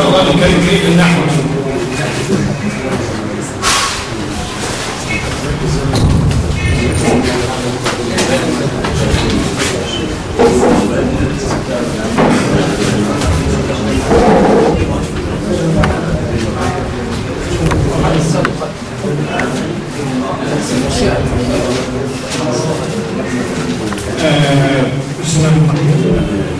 شاء الله نتكلم فيه في النحو آه، بسم الله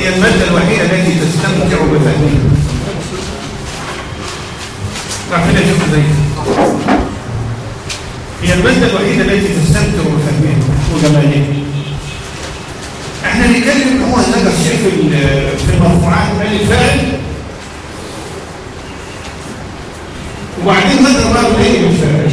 هي المادة الوحيدة التي تستمتع بفهمها يا شيخ زي هي المادة الوحيدة التي تستمتع بفهمها وجمالها إحنا نتكلم هو ذكر شيء في في المرفوعات مال الفاعل. وبعدين ذكر بقى إيه الفاعل الفاعل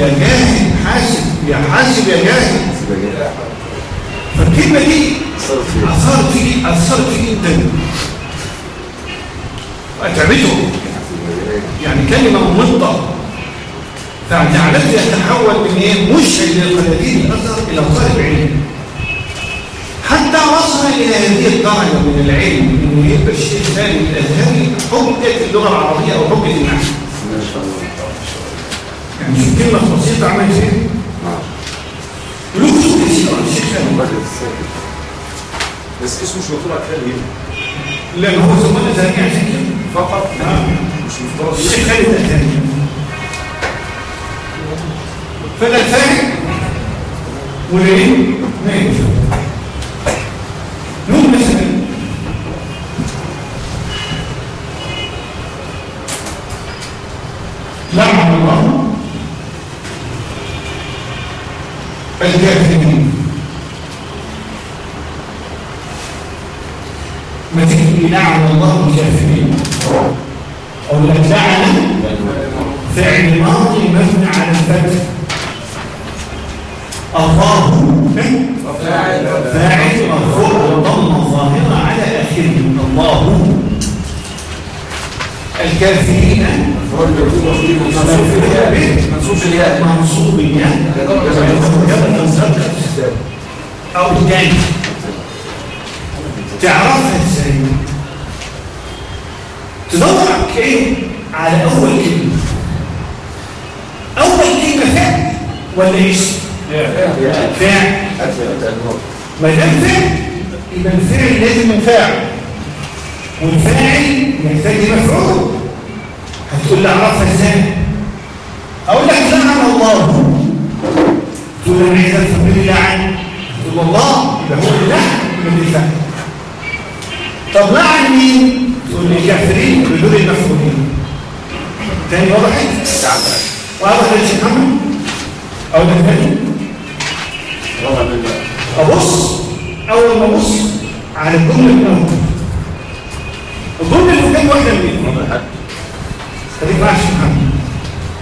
يا جاهل حاسب يا حاسب يا جاهل فالكلمة دي أثرت فيه أثرت فيه جدا. واتعبته يعني كلمة ممطه فجعلته يتحول من إيه؟ مشعل للقناديل الازهر إلى طالب علم حتى وصل إلى هذه الدرجة من العلم انه يبقى الشيخ ثاني الأزهري حجة اللغة العربية أو حجة النحو يعني شوف كلمة بسيطه عملت إيه؟ له كتب كثيره عن الشيخ ثاني بس اسمه مش على الكتاب هنا لأن هو زمان ازهري عشان كده فقط؟ آه. مش مفترض الشيخ خالد الازهري فده الفاهم والعلم ما ينفع نقول مثلا. لعن الله. الكافرين ما تيجي لعن الله الكافرين لك لعن فعل ماضي مبني على الفتح الله فاعل مرفوع والضمه الظاهره على آخره. الله الكافرين منصوب الياء منصوب الياء أو الثاني تعرفها إزاي تدور إيه على اول كلمه اول كلمه فعل ولا اسم فعل ما دام فعل يبقى الفعل لازم من فاعل والفاعل محتاج مفعول هتقول لي اعرفها إزاي؟ أقول لك لعن الله تقول لي أنا عايز افهم مين اللي لعن تقول الله يبقى هو اللي يبقى اللي فعل طب لعن مين؟ تقول لي الكافرين بدون المفعولين تاني واضح؟ واضح يا شيخ محمد أو ده تاني؟ أبص. أول ما أبص على الجملة الاولى الجملة اللي واحدة من يا شيخ محمد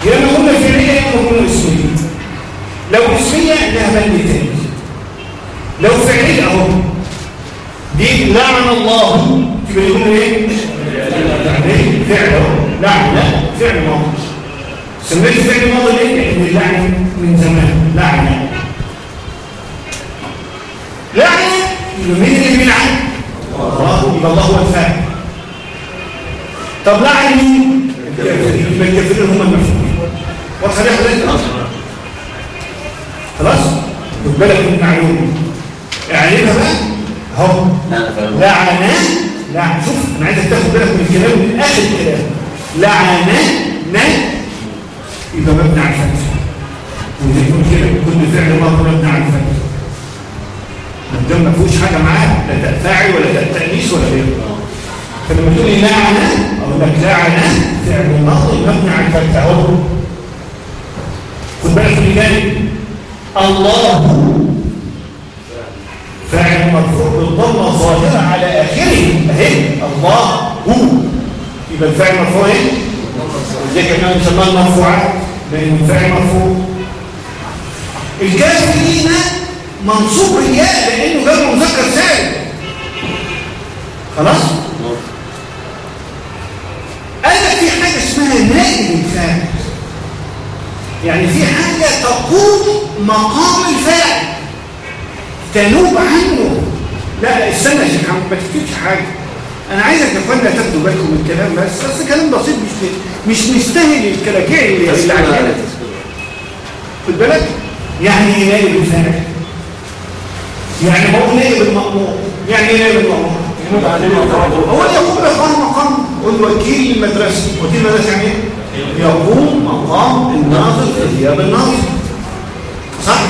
يا اما جمله فعليه يا اما جمله اسميه لو اسميه لها بند تاني لو فعليه أهو. دي لعن الله. تبقى الجمله إيه؟ فعل أهو. لعن لا فعل ماضي. سميته فعل ماضي ليه؟ لأن اللعن من زمان. لعن. لعن مين اللي بيلعن؟ الله. يبقى الله هو الفاعل. طب لعن مين؟ الكافرين الكافرين هم المفعولين واضحه دي حضرتك؟ خلاص؟ خد بالك من المعلومة. اعلمها بقى أهو. لعنا لعن شوف أنا عايزك تاخد بالك من الكلام من آخر الكلام. لعنا نا يبقى مبني على الفتح. يكون كده كل فعل ماضي مبني على الفتح. ده ما فيهوش حاجة معاه لا تاء فاعل ولا تانيث ولا غيره. فلما تقول لي لعنا أقول لك لعنا فعل ماضي مبني على الفتح أهو. خد بالك من ذلك الله. فاعل مرفوع بالضمه الظاهره على آخره. أهي الله. هو يبقى الفاعل مرفوع إيه؟ زي كمان نسميها المرفوعات لأن الفاعل مرفوع. الكافرين منصوب الياء لأنه جاب مذكر سالم خلاص قال لك في حاجة نائب الفاعل يعني في حاجة تقوم مقام الفاعل تنوب عنه. لا لا استنى يا شيخ ما تكتبش حاجة. أنا عايزك يا أخوانا تاخدوا بالكم من الكلام بس بس كلام بسيط مش مش مستاهل الكلاكيع اللي اللي عندنا خد بالك؟ يعني إيه نائب الفاعل يعني بقول نائب المأمور. يعني إيه نائب المأمور؟ هو اللي يقوم بإقامة مقام والوكيل المدرسي. وكيل المدرسة يعني إيه؟ يقوم مقام الناظر في غياب الناظر صح؟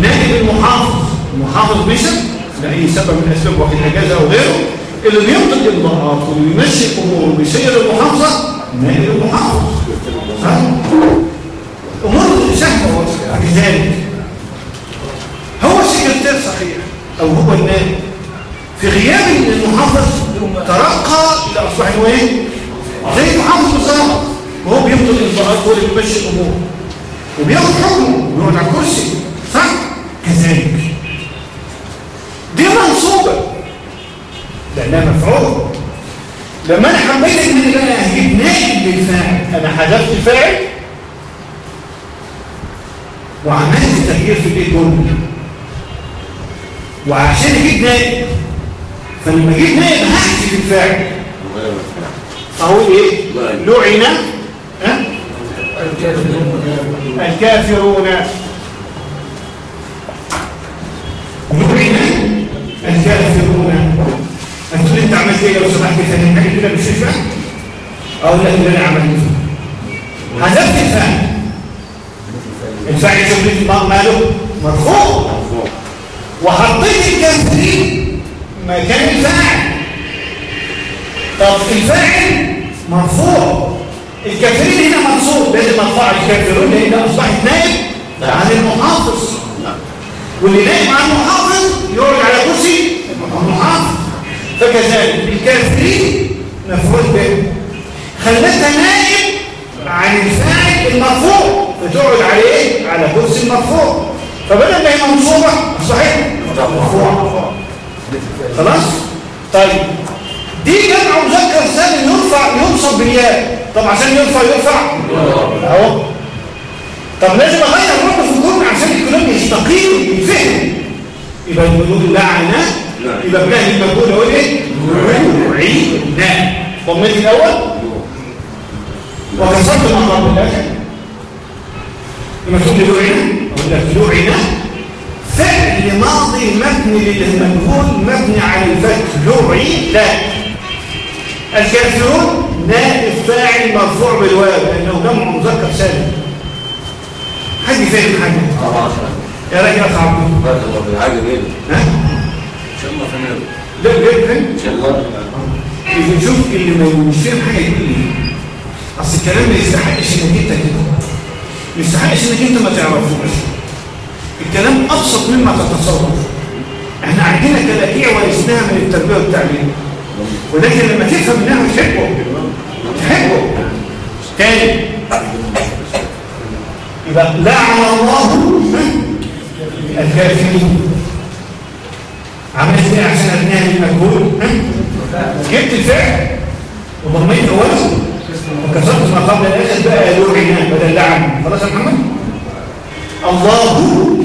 نائب المحافظ المحافظ مشى لأي سبب من أسباب واحد أجازة أو غيره اللي بينطق الإمضاءات وبيمشي الأمور وبيسير المحافظة نائب المحافظ. صح؟ أمور سهلة واضحة لذلك هو السكرتير صحيح أو هو النائب في غياب المحافظ ترقى إلى أصبح إنه إيه؟ زي المحافظ وهو بينطق الإمضاءات هو اللي بيمشي الأمور. وبياخد حكمه ويقعد على الكرسي. صح؟ كذلك. دي منصوبة. لأنها مفعول. لما أنا حبيت إن أنا هجيب نائب للفاعل أنا حذفت الفاعل؟ وعملت تغيير في الإيه جملة وعشان أجيب نائب فلما أجيب نائب هحذف الفاعل أقول إيه؟ لعن؟ الكافرون. الكافرون. هتقول أنت عملت إيه لو سمحت ثاني حاجة كده مش فاهم أقول لك اللي أنا عملته حذفت الفاعل الفاعل جملتي ماله؟ مرفوع. وحطيت الكافرين مكان الفاعل طب الفاعل مرفوع. الكافرين هنا منصوب. لازم أرفع الكافرون لأن اصبحت نائب عن المحافظ. واللي نائب عن المحافظ يقعد على كرسي. المحافظ. فكذلك الكافرين مفعول به. خلتها نائب عن الفاعل المرفوع. فتقعد عليه على كرسي المرفوع. فبدل ما هي منصوبة صحيح؟ مرفوع خلاص؟ طيب. دي جمع مذكر سالم يرفع ينصب بالياء. طب عشان يرفع يرفع أهو. طب لازم أغير في الجمله عشان الكلام يستقيم يفهم يبقى المدود لعنه يبقى بلاقي المجهول أقول إيه؟ لعنا ضميت الأول. وكسرت المقام الآخر لما تقول لي لعنا أقول لك لعنا فعل ماضي مبني للمجهول مبني على الفتح لعي لا. الكافرون نائب فاعل مرفوع بالواو لأنه جمع مذكر سالم. حد فاهم حاجة؟ يا راجل يا عبد بارك الله في حاجة جميله ها؟ ان شاء الله فهمنا. لا لا فاهم ان شاء الله إذا نشوف اللي ما مش فاهم حاجة يقول لي. أصل الكلام ما يستحقش إنك أنت كده. ما يستحقش إنك أنت ما تعرفوش. الكلام أبسط مما تتصور. إحنا عندنا كلاكيع ورثناها من التربية والتعليم. ولكن لما تفهم إنها تحبه تاني. يبقى لعن الله الكافرين. عملت إيه عشان ابنها المجهول؟ جبت الفعل. وضميت اوله وكسرت ما قبل الآخر بقى لعن بدل لعن. خلاص يا محمد؟ الله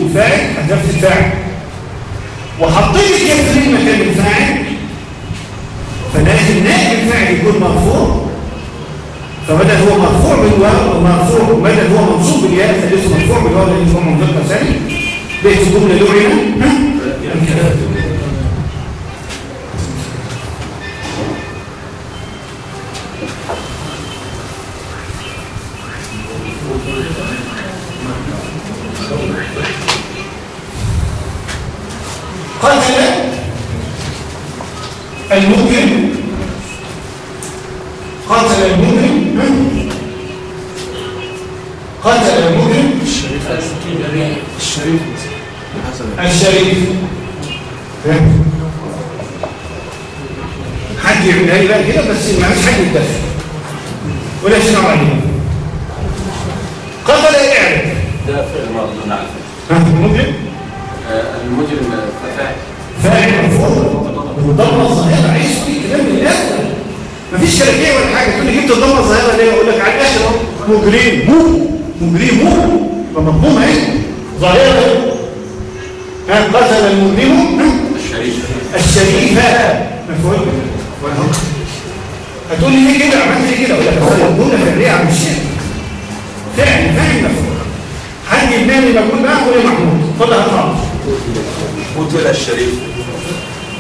الفاعل حذفت الفاعل. وحطيت الكسر مكان الفاعل. فلازم نائب الفاعل يكون مرفوع. فبدل هو مرفوع بالواو ومرفوع بدل هو منصوب بالياء فليس مرفوع بالواو لأن هو مذكر سالم بيت الجمله لعن؟ قتل المجرم قتل المجرم قتل المجرم الشريف حسن الشريف؟ حد يعملها لي بقى كده بس ما حد يتدخل ولا شنو عليه قتل اعرف ده فعل مردود على فكرة ها المجرم آه، المجرم فاعل فاعل مفعول والضمه الظاهره عيش في كلام الآخر مفيش كلاكيه ولا حاجة تقول لي جبت الضمه الظاهره ليه أقول لك على الآخر اهو مجرم مو مجرم مو يبقى مضمومه اهي ظاهره اهي. ها قتل المجرم ها؟ الشريف الشريفه مفعول به. هتقول لي ليه كده عملت ليه كده أقول لك اصل الجمله فعليه عن الشيء فعل فعل مفعول حد يبني مجهول بقى قول يا محمود اتفضل يا خالص قتل الشريف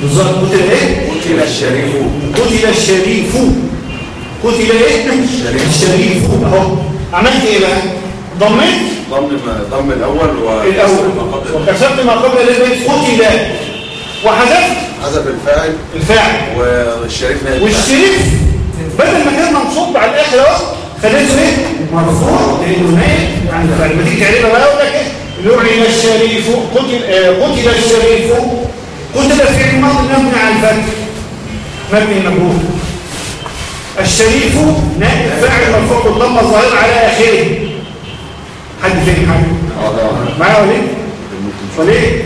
بالظبط قتل إيه قتل الشريف قتل الشريف قتل إيه؟ الشريف. أهو. عملت إيه بقى؟ ضميت؟ ضم ضم الأول و الأول. ما قبل. وكسرت ما قبل البيت قتل وحذفت؟ حذف الفاعل. الفاعل. والشريف نائب. والشريف بدل ما كان منصوب على الآخر أهو خليته إيه؟ مرفوع. لأنه نائب عن الفاعل لما تيجي تعرفها بقى أقول لك إيه؟ لعن الشريف قتل آه، قتل الشريف. قتل فعل ماضي مبني على الفتح مبني مجهول الشريف نائب فاعل مرفوع بالضمه الظاهره على آخره. حد فاهم حاجة آه ده معايا وليه وليه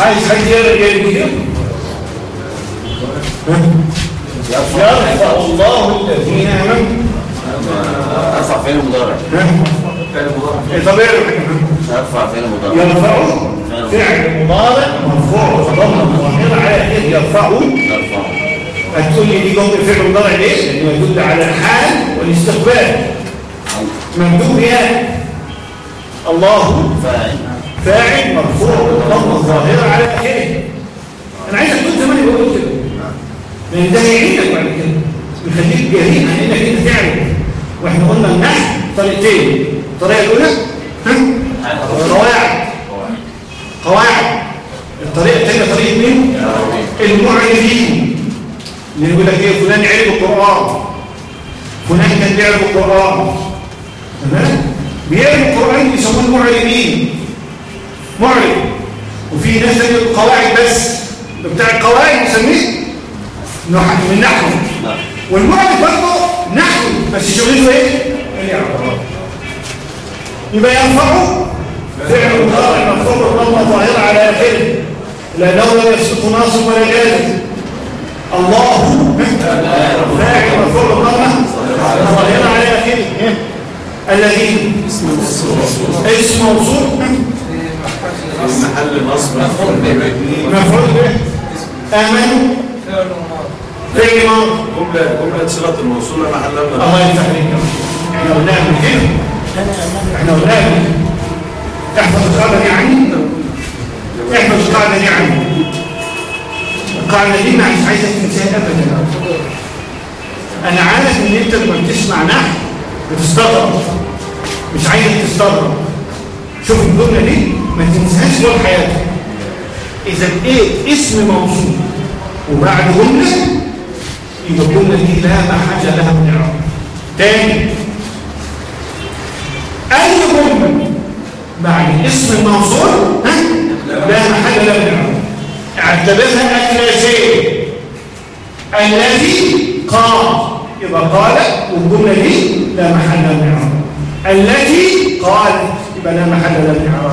عايز حد يرجع يرفع الله الذين امنوا أرفع فعل مضارع. إيه طب أرفع فعل مضارع. يرفع. فعل مضارع. مرفوع. وضم ظاهر على إيه يرفع. أرفع. هتقول لي دي جمله فعل مضارع ليه؟ لأنه يدل على الحال والاستقبال. ممدوح بها الله. فاعل. فاعل مرفوع بالضمه الظاهرة على آخره. أنا عايزك كنت زمان بقول كده. لأن ده هيعينك بعد كده. يخليك جريء إنك أنت تعرف وإحنا قلنا النحو طريقتين. الطريقة الأولى قواعد قواعد. الطريقة الثانية طريقة مين؟ المعرفين. اللي يقول لك إيه؟ فلان عرف القرآن. فلان كان بيعرف القرآن. تمام؟ بيعرف القرآن بيسموه المعربين معرب وفي ناس تانية القواعد بس. بتاع القواعد نسميه من نحو. نعم. والمعرب برضه نحو. بس شغلته إيه؟ الاعراب يبقى يرفعه. فعل مضارع مفعول بالضمه ظاهره على اخره لا لولا يسقط ناصب ولا جازم. الله فاعل مفعول بالضمه ظاهره على اخره إيه؟ الذين اسم موصول في محل نصب. مفعول مفعول به امنوا فعل ماضي جملة جملة صلة الموصولة محلها من الله يفتح عليك إحنا قلناها من كده إحنا قلناها. احفظ القاعده دي عني احفظ القاعده دي عني القاعده دي مش عايزك تنساها ابدا. أنا عارف إن أنت لما بتسمع نحو بتستغرب. مش عايزك تستغرب. شوف الجملة دي. ما تنساهاش طول حياتك. إذا إيه اسم موصول وبعد جملة يبقى الجملة دي لا محل لها من إعراب. تاني أي جملة بعد اسم الموصول لا محل لها من إعراب. اعتبرها أكلاسية الذي قال. يبقى قال والجملة دي لا محل لها من إعراب. التي قالت يبقى لا محل لها من إعراب.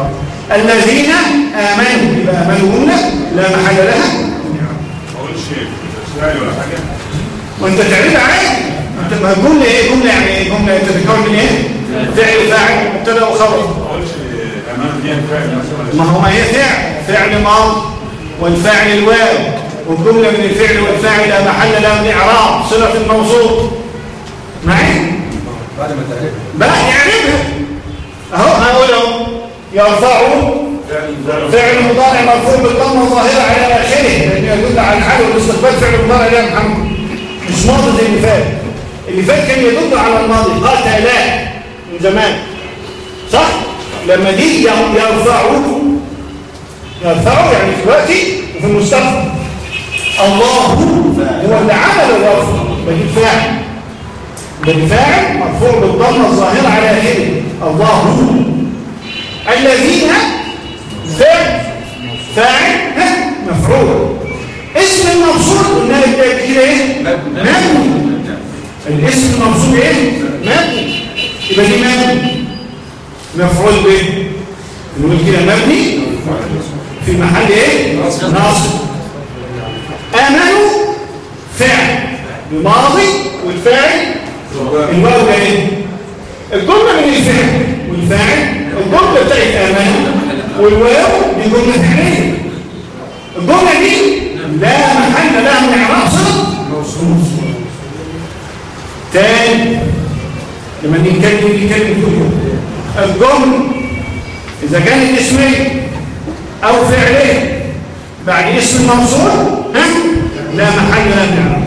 الذين آمنوا يبقى آمنوا جملة لا محل لها. ما اقولش ولا حاجة وانت تعرف عادي. انت ما الجمله إيه؟ جمله يعني إيه؟ جمله أنت بتتكون من إيه؟ فعل وفاعل مبتدا وخبر ما اقولش امام دي فعل ما هو ما هي فعل. فعل ماضي والفاعل الواو. والجمله من الفعل والفاعل لا محل لها من إعراب. صلة الموصول. معي؟ بعد ما تعرف بقى يعرفها. أهو هقول اهو يرفعوا فعل مضارع مرفوع بالضمه الظاهره على آخره لأنه يدل على الحال والاستقبال فعل مضارع يا محمد. مش ماضي زي اللي فات. اللي فات كان يدل على الماضي. قاتل من زمان. صح؟ لما دي يرفعوا يرفعوا يعني في دلوقتي وفي المستقبل. الله هو اللي عمل الرفع. بالفعل بالفاعل مرفوع بالضمه الظاهره على آخره. الله الذين فعل فاعل مفعول. اسم الموصول قلنا كده إيه؟ مبني. الاسم الموصول إيه؟ مبني. يبقى دي مبني. مفعول به. نقول كده مبني. في محل إيه؟ ناصب. آمنوا فعل. بماضي والفاعل. الواو ده إيه؟ الجملة من الفعل والفاعل الجمله بتاعت امنوا والواو دي جمله فعليه الجمله دي لا محل لها من صله موصول تاني. لما نتكلم نتكلم كله الجملة. إذا كانت اسميه أو فعليه بعد اسم الموصول ها؟ لا محل لها من اعراب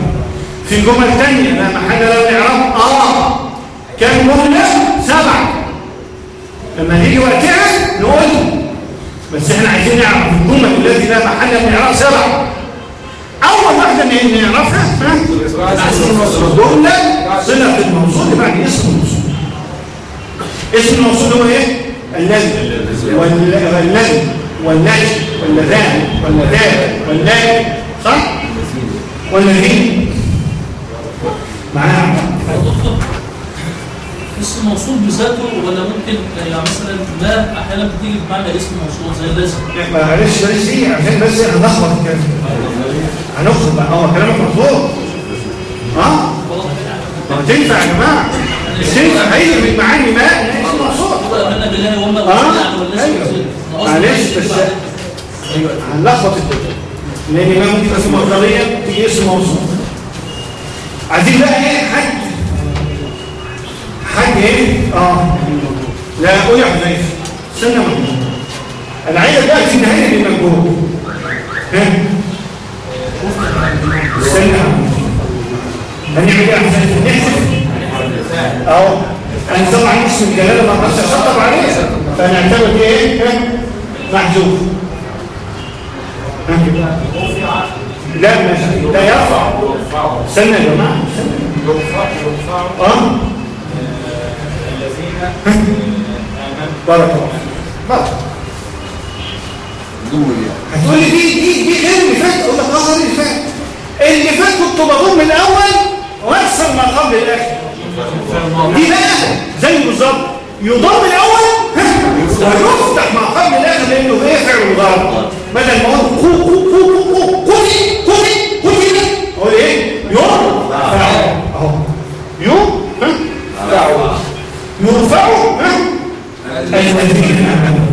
في جمل تانية لا محل لها من اعراب آه. كم جمله سبعة. لما نيجي وقتها نقول بس إحنا عايزين نعرف الجمل التي لا محل من اعراب سبعه أول واحدة نعرفها ها؟ جمله صله الموصول بعد اسم الموصول. اسم الموصول هو إيه؟ الذي وال- والذي والذي واللذان. واللذان. واللذان. صح؟ والذين معانا اسم موصول بذاته ولا ممكن؟ يعني مثلا ما أحيانا بتيجي بمعنى اسم موصول زي لازم معلش معلش دي عشان بس هنلخبط الكلام هنخرج بقى هو كلامك مظبوط ها؟ ما تنفع يا جماعة. تنفع. هي من معاني ما اسم موصول. هو امنا بالله أيوة. معلش بس هنلخبط الدنيا. لأن ما ممكن اسم مصدريه تيجي اسم موصول. عايزين بقى إيه؟ حد إيه؟ آه. لا قول يا حذيفة. استنى معايا أنا عايزك بقى في نهايه المجهول ها؟ استنى. هنعمل إيه يا حذيفة؟ نحسب. أهو. أنا طبعا اسم الجلاله ما أقدرش اخطب عليه فنعتبر إيه؟ ها؟ محذوف؟ لا مش لا يرفع. استنى يا جماعة. يرفع يرفع آه؟ بارك الله بارك. هتقول لي دي دي دي غير اللي فات أقول لك آه غير اللي فات؟ اللي فات كنت بضم الأول واكسر ما قبل الآخر. دي بقى زي بالظبط. يضم الأول ويفتح ما قبل الآخر لأنه إيه؟ فعل مضارع بدل ما أقول كو كو كو كو كو كوتي كوتي كوتي ده أقول إيه يوم فاعل اهو يوم ها فاعل يرفعوا ها الذين امنوا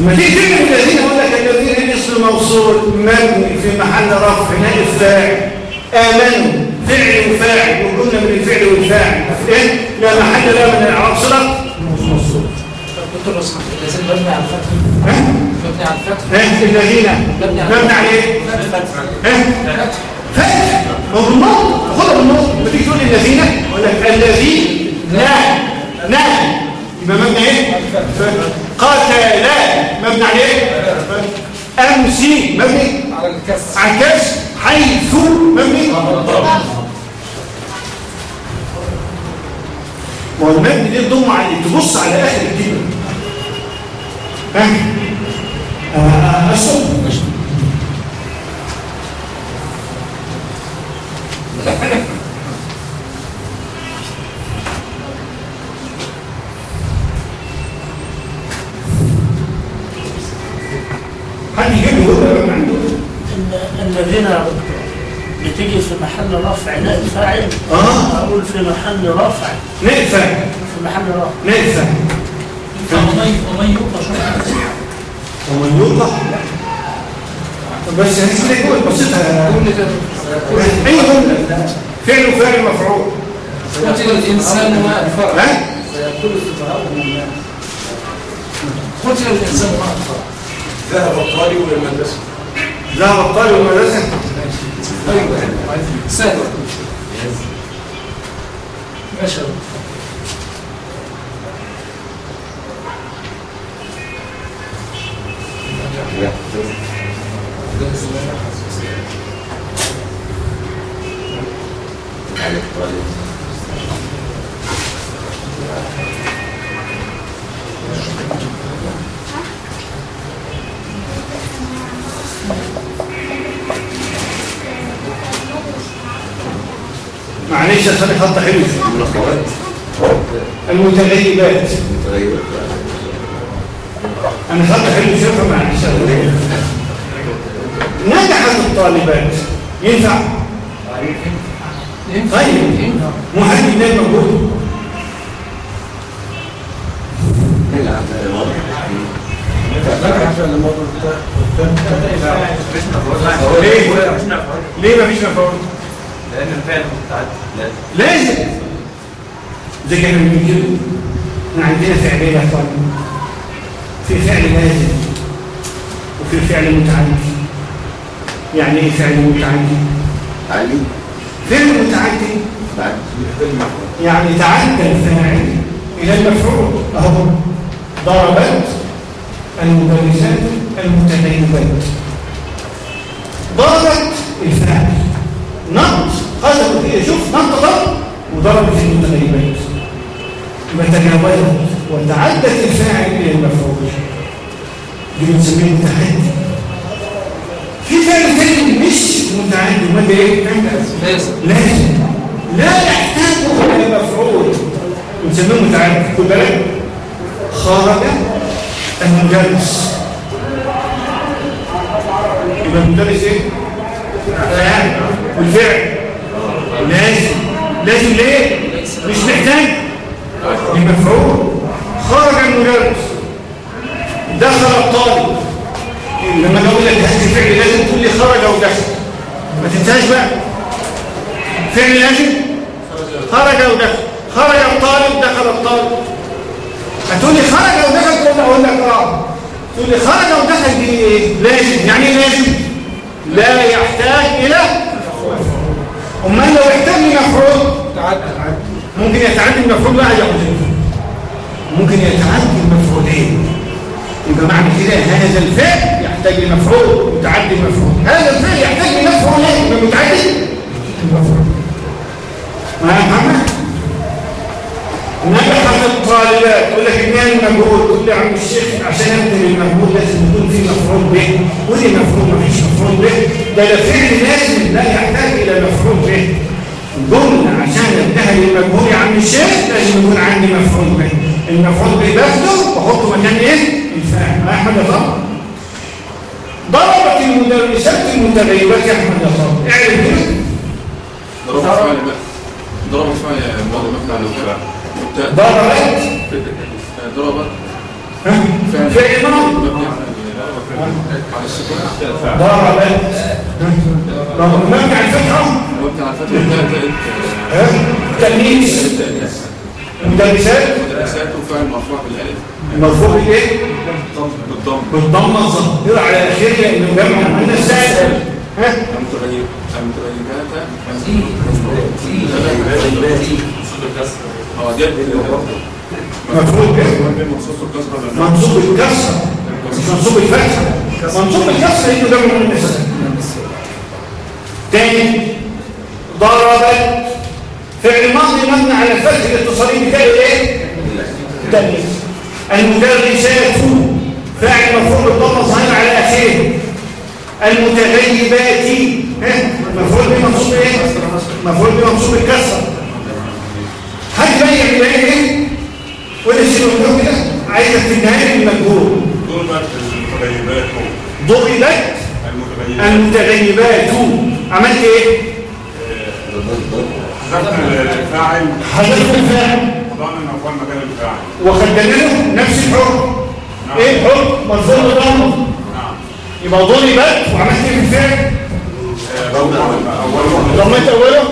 لما تيجي تكتب الذين أقول لك الذين اسم موصول مبني في محل رفع نائب فاعل امنوا فعل وفاعل وجمله من الفعل والفاعل. إيه؟ لا محل لا من الاعراب صله موصول دكتور اسمع لازم مبني على الفتح. مبني على الفتح. الذين. مبني على إيه؟ فتح. ها فتح. ما هو بالنص خدها بالنص لما تيجي تقول الذين لك الذين لا. لا. يبقى مبني إيه؟ قاتلا مبني على إيه امسي مبني على الكسر على الكسر حيث. مبني والمبني دي تضم على تبص على آخر الكلمة. ها؟ الصوم حد محل رفع نائب فاعل آه أقول في محل رفع نقفة في محل رفع نقفة ومن ومن يوقع ومن يوقع بس هنسمع يقول بسيطة اي جملة فعل وفعل مفعول قتل الإنسان ما أكفر ها قتل الإنسان ما أكفر ذهب الطالب إلى المدرسة ذهب الطالب المدرسة أيوة سهل ماشي معلش صالح خط حلو. المتغيبات. متغيرة أنا خط حلو شوفها معلش. نجحت الطالبات. ينفع؟ طيب. مهندس ده موجود. ليه؟ ليه مفيش مفعول؟ لأن الفعل متعدد. لازم زي كده بنجيب إحنا عندنا فعلين يا اخوان في فعل لازم وفي فعل متعدي يعني إيه فعل متعدي تعليم فعل متعدي يعني تعدى الفاعل إلى المفعول. أهو. ضربت المدرسات المتدينات. ضربت الفاعل. نقط قدر هي شوف نقط ضرب وضربت المتغيبات يبقى تجاوزت وتعدت الفاعل إلى المفعول. دي بنسميه متحدي في فعل تاني مش متعدي. امال إيه؟ لازم. لازم لا يحتاج إلى مفعول. بنسميه متعدي. خد بالك. خرج المدرس. يبقى المدرس إيه؟ فاعل. والفعل. لازم لازم ليه؟ مش محتاج. المفعول خرج المدرس. دخل الطالب. لما أقول لك هات فعل لازم تقول لي خرج أو دخل. ما تنساش بقى. فعل لازم؟ خرج أو دخل. خرج الطالب دخل الطالب. هتقول لي خرج أو دخل؟ تقول أقول لك آه. تقول لي خرج أو دخل دي إيه؟ لازم. يعني إيه لازم؟ لا يحتاج إلى امال لو احتاج لمفعول ممكن يتعدي المفعول واحد ياخد ممكن يتعدي المفعولين يبقى معنى كده هذا الفعل يحتاج لمفعول متعدي المفعول هذا الفعل يحتاج لمفعولين يبقى متعدي المفعول ما يا محمد نجحت الطالبات يقول لك ابنها المجهول تقول لي يا عم الشيخ عشان ابني المجهول لازم يكون في مفعول به. ودي مفعول ما فيش مفعول به. ده ده فعل لازم لا يحتاج إلى مفعول به. جملة عشان انتهى للمجهول يا عم الشيخ لازم يكون عندي مفعول به. المفعول به باخده واحطه مكان إيه؟ الفاعل. ما أحمد يا طارق ضربت المدرسات المتغيبات يا أحمد يا طارق اعرف. كده ضرب فعل ضرب فعل ماضي مبني على الفعل والتاء ضربت ضرب ها؟ فعل السكون ضربت ضربت مبني على الفتحة مبني المدرسات مدرسات وفعل مرفوع بالالف المرفوع بالايه؟ بالضم بالضمه الظاهره على اخرها انه جمع من السائل ها؟ المتغير المتغيرات الكسره لأنه منصوب الكسر منصوب الفتحه منصوب الكسر انه جمع من السائل تاني ضربت فعل ماضي مبني على الفتح الاتصالي بتاعي إيه؟ المدرسات فاعل مفعول بالضمة ظاهر على آخره. المتغيبات؟ مفعول به منصوب إيه؟ مفعول به منصوب الكسر بقى يعمل إيه شيء مكتوب كده عايزك في النهاية المجهول. ضربت المتغيبات ضربت المتغيبات. المتغيبات. عملت إيه؟ حذفت الفاعل. حذفت الفاعل. وضعنا مكان الفاعل. وخدنا له نفس الحكم. إيه الحكم؟ مرفوع بضمه نعم. يبقى ضربت وعملت إيه في الفعل؟ أوله ضميت أوله؟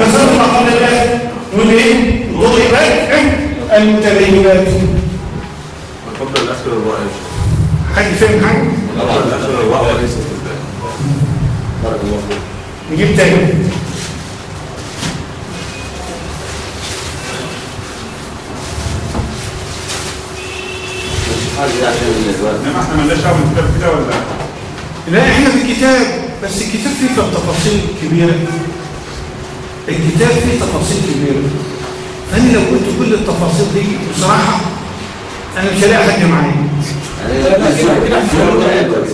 كسرت ما قبل الآخر نقول إيه؟ ضربت المتغيبات قبل الآخر الراء حد فاهم حاجة قبل الآخر الراء وليست الباء بارك الله فيك. نجيب تاني. حاجة انما إحنا مالناش دعوه بالكتاب كده ولا لا إحنا في الكتاب بس الكتاب فيه تفاصيل كبيرة. الكتاب فيه تفاصيل كبيرة. فأنا لو قلت كل التفاصيل دي بصراحة أنا مش هلاقي حد معايا.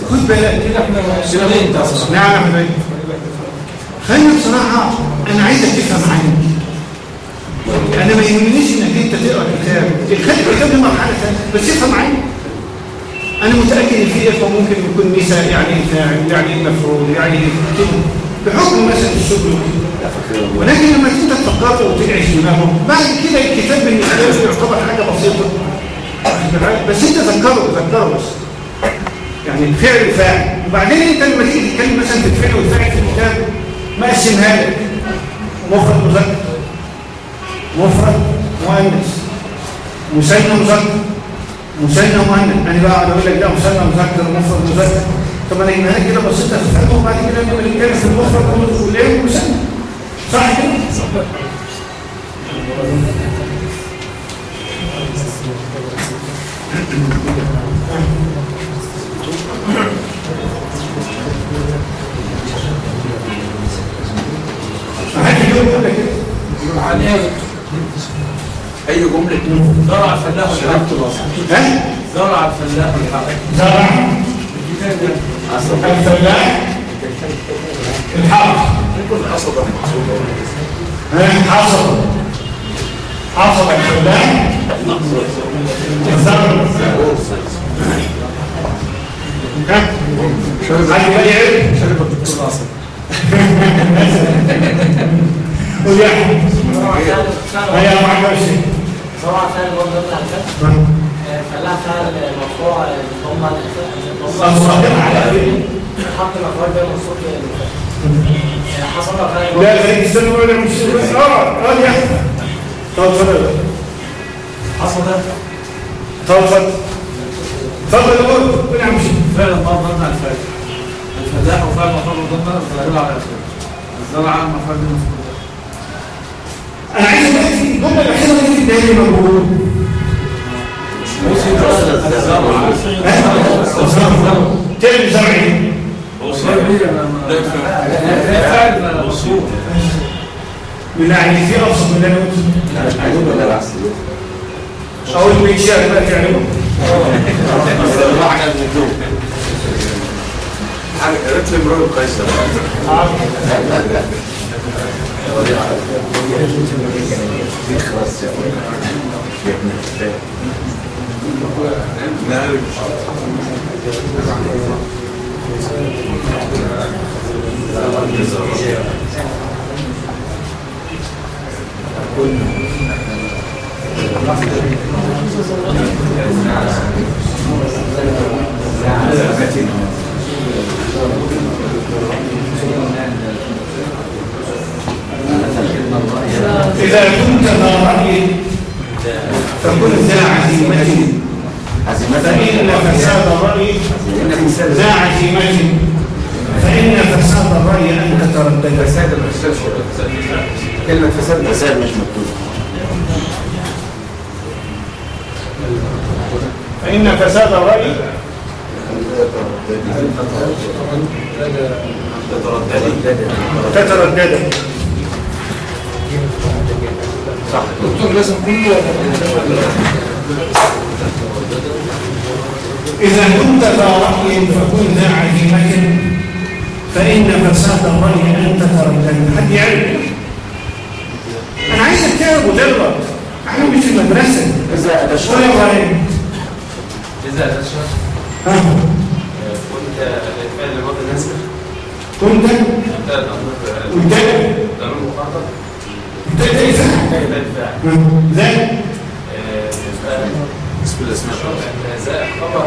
خد بالك كده إحنا تصل نعم حبيبي خلينا بصراحة أنا عايزك تفهم عني أنا ما يهمنيش إنك أنت تقرأ كتاب. الكتاب دي مرحلة ثانية بس افهم عني أنا متأكد إن في إخوة ممكن يكون نساء يعني فاعل يعني مفعول يعني بحكم مثلا الشغل. ولكن لما انت تفكر وتدعي دماغهم بعد كده الكتاب بالنسبة له يعتبر حاجة بسيطة؟ بس انت ذكره ذكره بس. يعني فعل وفاعل وبعدين انت لما تيجي تتكلم مثلا في الفعل والفاعل في الكتاب مقسمها لك مفرد مذكر مفرد مؤنث مثنى مذكر مثنى مؤنث. أنا بقى أقعد أقول لك ده مثنى مذكر مفرد مذكر. طب أنا اجيبها لك كده بسيطه تفهمها وبعد كده نبقى نتكلم في المفرد والايه والمثنى صح كده؟ يقول كده؟ أي جملة؟ زرع الفلاح والحق ها؟ زرع الفلاح والحق زرع. الفلاح. الحرف حصد محصول ها؟ حصل حصل الفلاح الزرع يعرف؟ شرب الدكتور ناصر قول يا احمد هيا عبد الشيخ طبعا فعل برضه يطلع الفتح فلاح فعل مرفوع ضم الصادق على. حط للفتح حصل فعل لا خليك استنى ولا مش آه آه يا احمد طب اتفضل حصل طب اتفضل اتفضل قول قول يا عم شيخ فعل الله ضمن الفلاح الفلاح وفعل مفعول ضمن الفلاح على اخره الزرع مفعول به منصوب أنا عايز دلوقتي الجمله الوحيده اللي في الدهالي موجود تعمل زرعي فعل مصروف بالله في ابسط من اللي أنا قلته عجيب ولا العكس أو المنشار بقى تعمله وإحنا بنكتب حاجة قالت لي امرؤ القيصر نعرف إذا كنت ذا راي فكن ذا عزيمة. فإن فساد الرأي ذا عزيمة. فإن فساد الرأي ان تتردد فساد الفساد كلمة فساد فساد مش مكتوب. فإن فساد الرأي تتردد. دكتور لازم كله إذا كنت ذا رأي فكن ذا عزيمة فإن فساد الرأي أن تتردد حد يعرف أنا عايزك تعرف وتغلط إحنا مش في المدرسة إذا شو يا إبراهيم؟ إذا ها. كنت الفعل الماضي ناسخ كنت؟ مخاطب. انت إيه فاهم ثلاث فاعل ذا اسم الاسماء زائد خبر.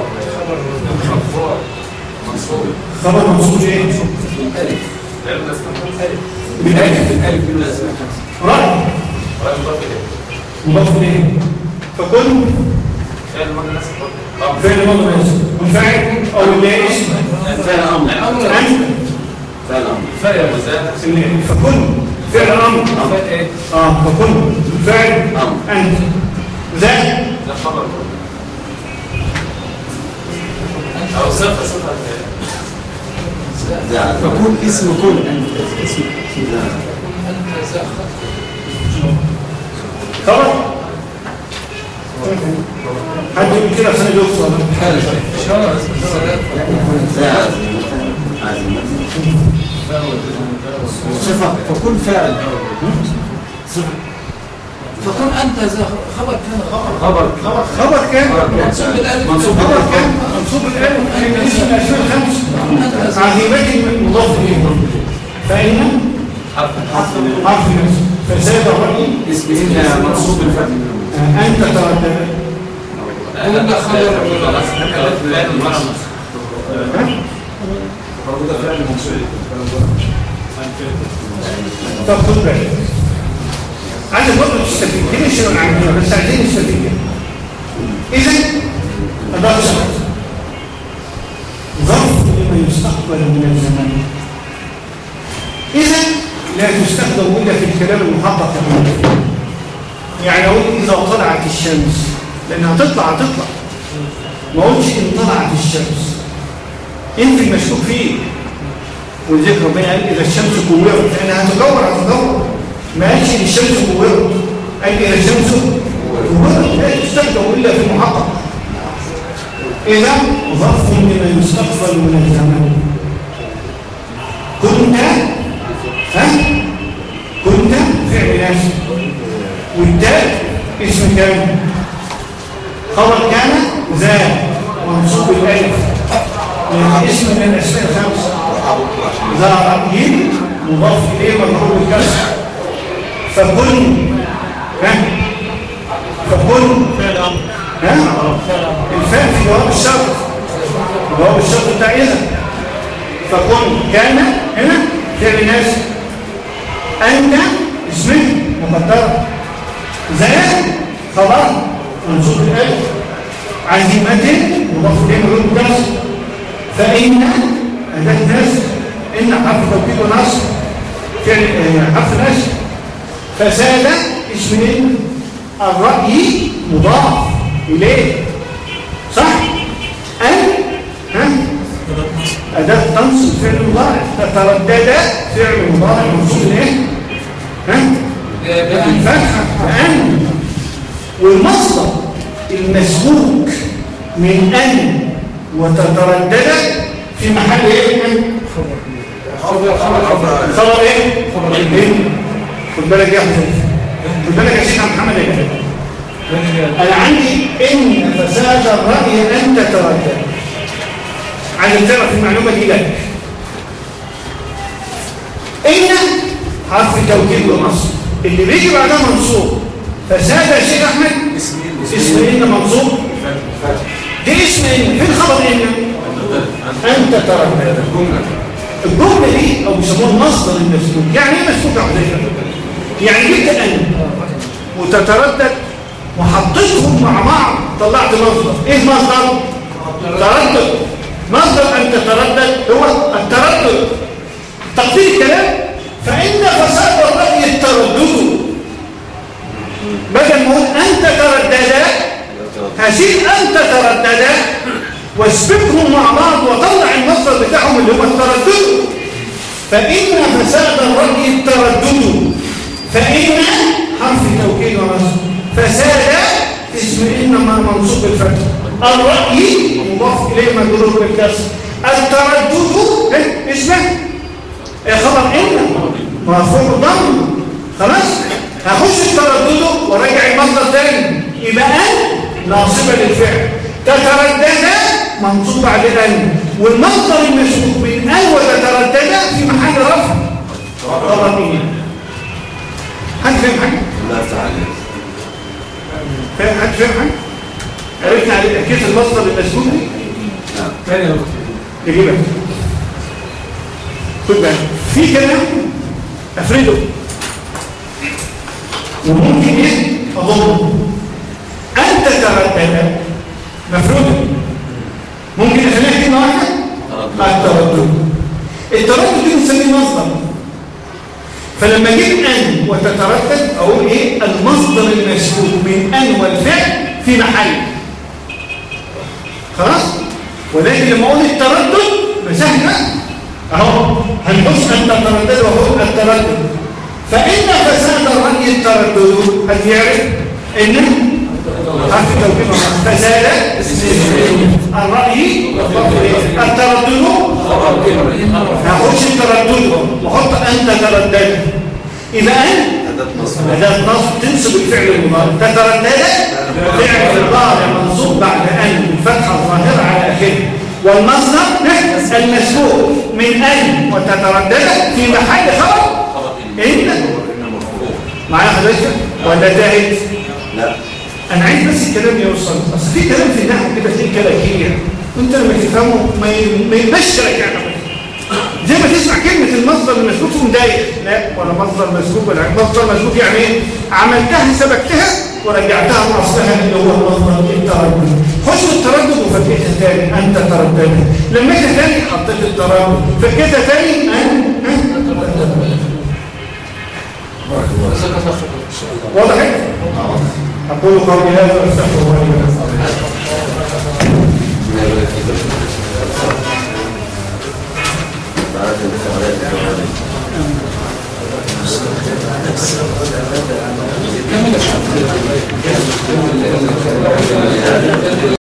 خبر منصوب. خبر منصوب إيه؟ ألف لأن الأسماء ألف بالألف. من الأسماء رأي. رأي مضاف إليه. مضاف إليه. فكن فعل الماضي ناسخ برضه فعل ماضي ناسب والفاعل أو اسم. فعل أمر. انت فعل أمر. فعل فعل أمر. إيه؟ آه. فكن فعل أمر. أنت. ذا ده خبر. أو صفة صفة فكون اسم كل اسم خبر حد كده عشان يوصل اسم فكون فكن أنت ذا خبر كان خبر. خبر خبر كام منصوب بالألف. خبر كام منصوب الالف من اسم الاسماء الخمس. عزيمة مضاف إليه. فإن حرف حرف نفسه فزاد الرأي اسم إن منصوب الفتح أنت تردد قلنا خبر. فعل المرة ده فعل منصوب طب خد بالك. عايز برضه تستفيد دي مش عندنا بس عايزين إذا أضاف شرط ظرف لما يستقبل من الزمان إذا لا تستخدم إلا في الكلام المحقق. يعني أقول إذا طلعت الشمس لأنها هتطلع هتطلع ما أقولش إن طلعت الشمس. إن في المشكوك فيه؟ ولذلك ربنا قال إذا الشمس كورت لأنها هتكور هتكور ما قالش إن الشمس كورت قال إذا الشمس كورت لا تستخدم إلا في المحقق إذا ظرف لما يستقبل من الزمان كنت ها؟ كنت فعل ناس والدال اسم كان خبر كان زاد. منصوب الالف لأن اسم من الأسماء الخمسه ذا رأي مضاف إليه مجرور بالكسر. فكن ها؟ فكن فعل أمر. ها؟ الفاء في جواب الشرط. جواب الشرط بتاع اذا فكن كان هنا فعل ناس. أنت اسمه مقدرة. زاد خبر منصوب الالف عزيمة مضاف اليه مجرور بالكسر فإن أداة ناس إن حرف توكيد ونصر فعل آه، حرف نصر فزاد اسم الرأي مضاف إليه. صح؟ أن ها؟ أداة تنصب فعل مضارع تتردد فعل مضارع منصوب إليه. ها؟ بالفتحة أن والمصدر المسبوك من أن وتتردد في محل إيه؟ خبر خبر خبر. إيه؟ خبر إيه؟ خد بالك يا حسين خد بالك يا شيخ محمد إيه أنا عندي إن فساد الرأي ان تتردد. عايز تعرف المعلومة دي لك. إن حرف توكيد ونصب اللي بيجي بعدها منصوب. فساد يا شيخ أحمد. اسم إن منصوب. دي اسم إن. فين خبر إن؟ انت تردد الجملة الجمله دي أو بيسموها المصدر المسلوك يعني إيه مسلوك يا حذيفه يعني جبت ان وتتردد. وحطيتهم مع بعض. طلعت مصدر. إيه مصدر؟ تردد. مصدر أن تتردد هو التردد. تقدير الكلام؟ فإن فساد الرأي التردد. بدل ما أقول انت ترددا هشيل انت ترددا واسبكهم مع بعض وطلع المصدر بتاعهم اللي هو التردد. فإن فساد الرأي التردد. فإن حرف توكيد ونصب فساد اسم إنما منصوب بالفتح. الرأي مضاف إليه مجرور بالكسر التردد إيه؟ اسمه إيه؟ خبر إن؟ مرفوع ضم. خلاص؟ هخش التردد وراجع المصدر تاني. يبقى أن ناصبة للفعل. تتردد منصوب بعد أن. والمصدر المسبوق من أن وتتردد في محل رفع. خبر حد فاهم حاجة؟ الله يفتح عليك فاهم حد فاهم حاجة؟ عرفت على كيف المصدر المسبوق دي؟ تاني يا دكتور. نجيبها خد بالك في كلام أفرده. وممكن إيه؟ أضمه. أنت تردد مفروض. ممكن أخليها كلمة واحدة؟ التردد. التردد دي بنسميه مصدر. فلما أجيب ان وتتردد أقول إيه؟ المصدر المسبوق من ان والفعل في محل. خلاص؟ ولكن لما أقول التردد مسهلة. أهو هنبص أن التردد وهو التردد. فإن فساد الراي التردد هتعرف إن حرف فساد الرأي التردد. هخش التردد. واحط أن أداة نصب أداة نصب تنسب الفعل المضارع. تتردد فعل المضارع منصوب بعد أن الفتحة الظاهرة على آخره والمصدر المسبوق من أن وتتردد في محل خبر. إن معايا حضرتك ولا تاهت لا. أنا عايز بس الكلام يوصل. بس في كلام في النحو كده تلاقيه كلاكيع وأنت لما تفهمه ما ي- ما يبقاش كلاكيع زي ما تسمع كلمة المصدر المسبوق تقوم دايخ لا ولا مصدر مسبوق ولا مصدر مسبوق يعني إيه؟ عملتها سبكتها ورجعتها لأصلها اللي هو المصدر التردد خش التردد وفكيتها تاني. أنت ترددت. لميتها تاني حطيت التردد. فكيتها تاني؟ أن واضح؟ أقول قولي هذا. وأستغفر الله بعد الصلاة